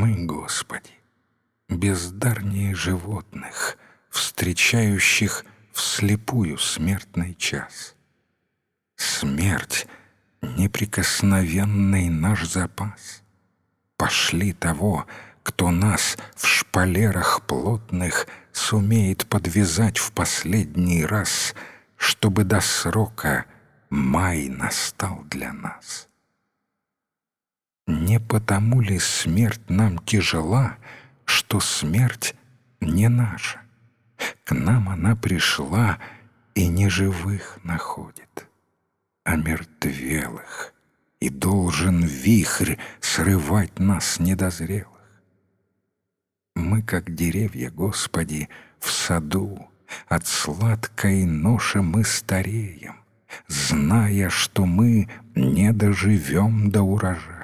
Мы, Господи, бездарнее животных, встречающих вслепую смертный час. Смерть — неприкосновенный наш запас. Пошли того, кто нас в шпалерах плотных сумеет подвязать в последний раз, чтобы до срока май настал для нас. Не потому ли смерть нам тяжела, что смерть не наша? К нам она пришла и не живых находит, а мертвелых, и должен вихрь срывать нас недозрелых. Мы, как деревья, Господи, в саду, от сладкой ноши мы стареем, зная, что мы не доживем до урожая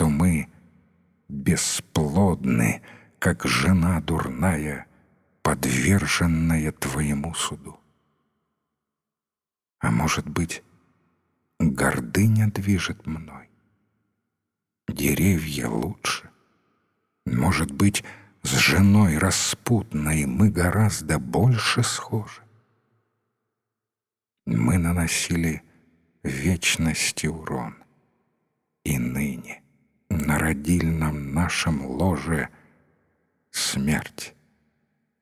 что мы бесплодны, как жена дурная, подверженная твоему суду. А может быть, гордыня движет мной? Деревья лучше. Может быть, с женой распутной мы гораздо больше схожи. Мы наносили вечности урон. И ныне на родильном нашем ложе смерть.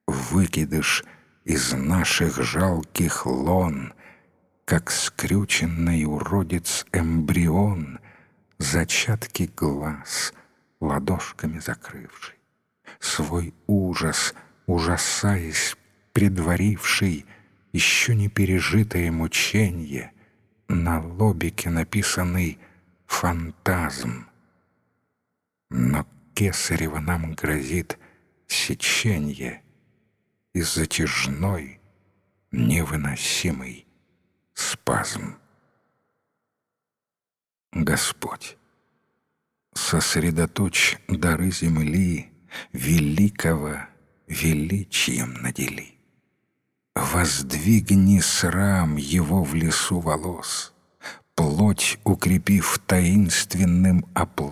Выкидыш из наших жалких лон, как скрюченный уродец эмбрион, зачатки глаз ладошками закрывший, свой ужас, ужасаясь, предваривший еще не пережитое мученье, на лобике написанный «фантазм», но кесарево нам грозит сеченье и затяжной, невыносимый спазм. Господь, сосредоточь дары земли, великого величием надели. Воздвигни срам его в лесу волос, плоть укрепив таинственным оплотом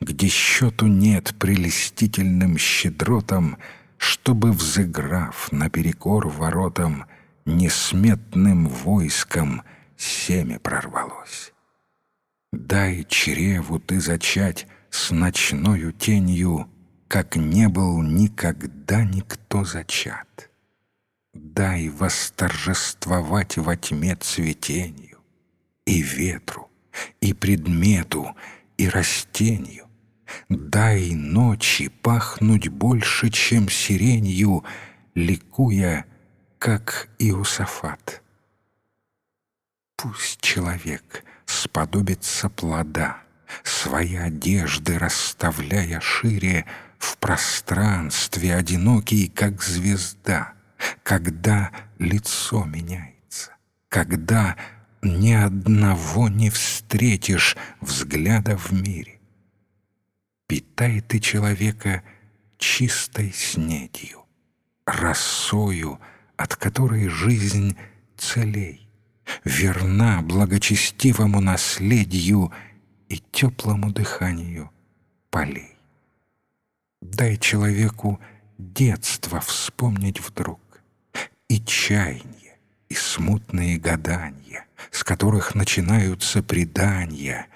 где счету нет прелестительным щедротам, чтобы, взыграв наперекор воротам, несметным войском семя прорвалось. Дай чреву ты зачать с ночною тенью, как не был никогда никто зачат. Дай восторжествовать во тьме цветенью, и ветру, и предмету, и растенью. Дай ночи пахнуть больше, чем сиренью, ликуя, как Иосафат. Пусть человек сподобится плода, свои одежды расставляя шире в пространстве одинокий, как звезда, когда лицо меняется, когда ни одного не встретишь взгляда в мире. Питай ты человека чистой снедью, росою, от которой жизнь целей, верна благочестивому наследию и теплому дыханию полей. Дай человеку детство вспомнить вдруг, и чаяние, и смутные гадания, с которых начинаются предания,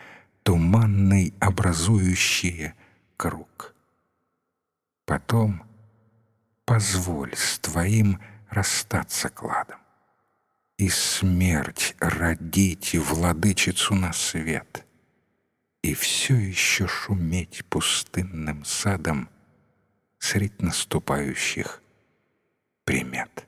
туманный образующие круг. Потом позволь с твоим расстаться кладом и смерть родить владычицу на свет, и все еще шуметь пустынным садом средь наступающих примет.